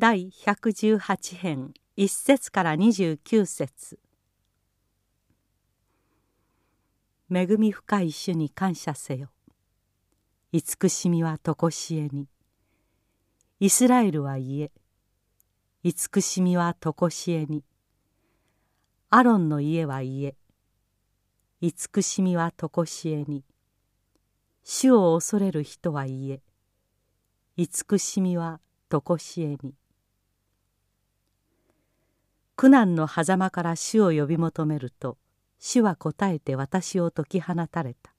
第118編1節から29節。恵み深い主に感謝せよ。慈しみは常しえに。イスラエルは言え。慈しみは常しえに。アロンの家は言え。慈しみは常しえに。主を恐れる人は言え。慈しみは常しえに。苦難の狭間から主を呼び求めると主は答えて私を解き放たれた。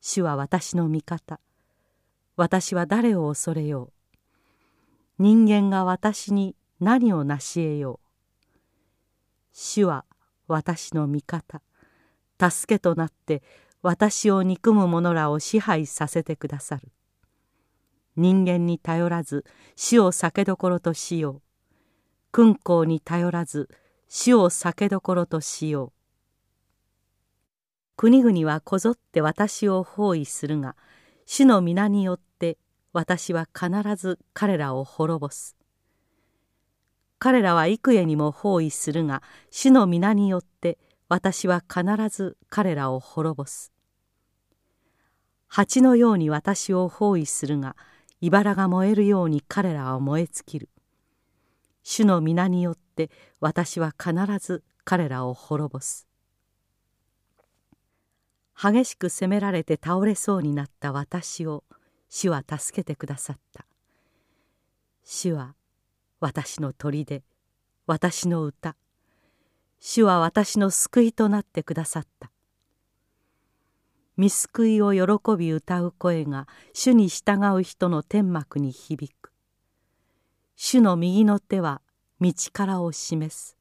主は私の味方。私は誰を恐れよう。人間が私に何を成し得よう。主は私の味方。助けとなって私を憎む者らを支配させてくださる。人間に頼らず死を酒どころとしよう。君公に頼らず死を酒どころとしよう。国々はこぞって私を包囲するが主の皆によって私は必ず彼らを滅ぼす。彼らは幾重にも包囲するが主の皆によって私は必ず彼らを滅ぼす。蜂のように私を包囲するが茨が燃えるように彼らは燃え尽きる。主の皆によって私は必ず彼らを滅ぼす。激しく責められて倒れそうになった私を主は助けてくださった。主は私の砦私の歌。主は私の救いとなってくださった。見救いを喜び歌う声が主に従う人の天幕に響く。主の右の手は道からを示す。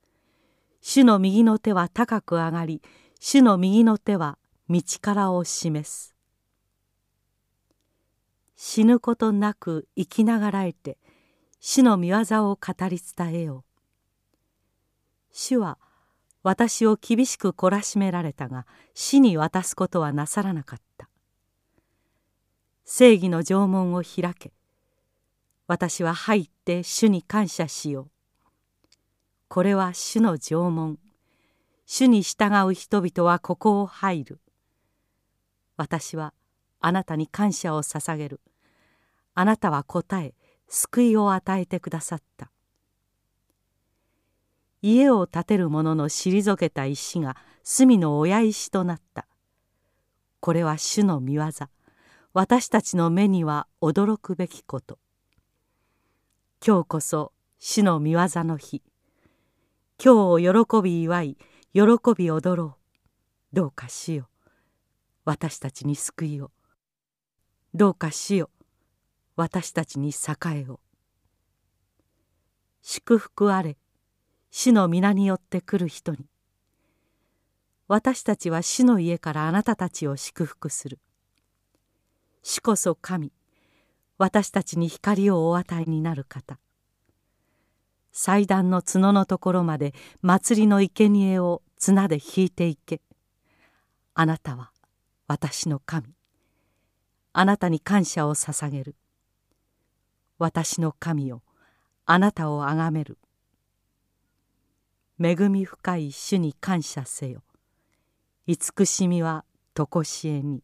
主の右の手は高く上がり主の右の手は道からを示す。死ぬことなく生きながらえて主の御業を語り伝えよう。主は「私を厳しく懲らしめられたが死に渡すことはなさらなかった。正義の縄文を開け私は入って主に感謝しよう。これは主の縄文。主に従う人々はここを入る。私はあなたに感謝を捧げる。あなたは答え救いを与えてくださった。家を建てる者の退けた石が隅の親石となった。これは主の御業。私たちの目には驚くべきこと。今日こそ主の御業の日。今日を喜び祝い喜び踊ろう。どうかしよ私たちに救いを。どうかしよ私たちに栄えを。祝福あれ。主の皆によって来る人に。私たちは主の家からあなたたちを祝福する。主こそ神。私たちに光をお与えになる方。祭壇の角のところまで祭りの生贄を綱で引いていけ。あなたは私の神。あなたに感謝を捧げる。私の神をあなたをあがめる。恵み深い主に感謝せよ。慈しみは常しえに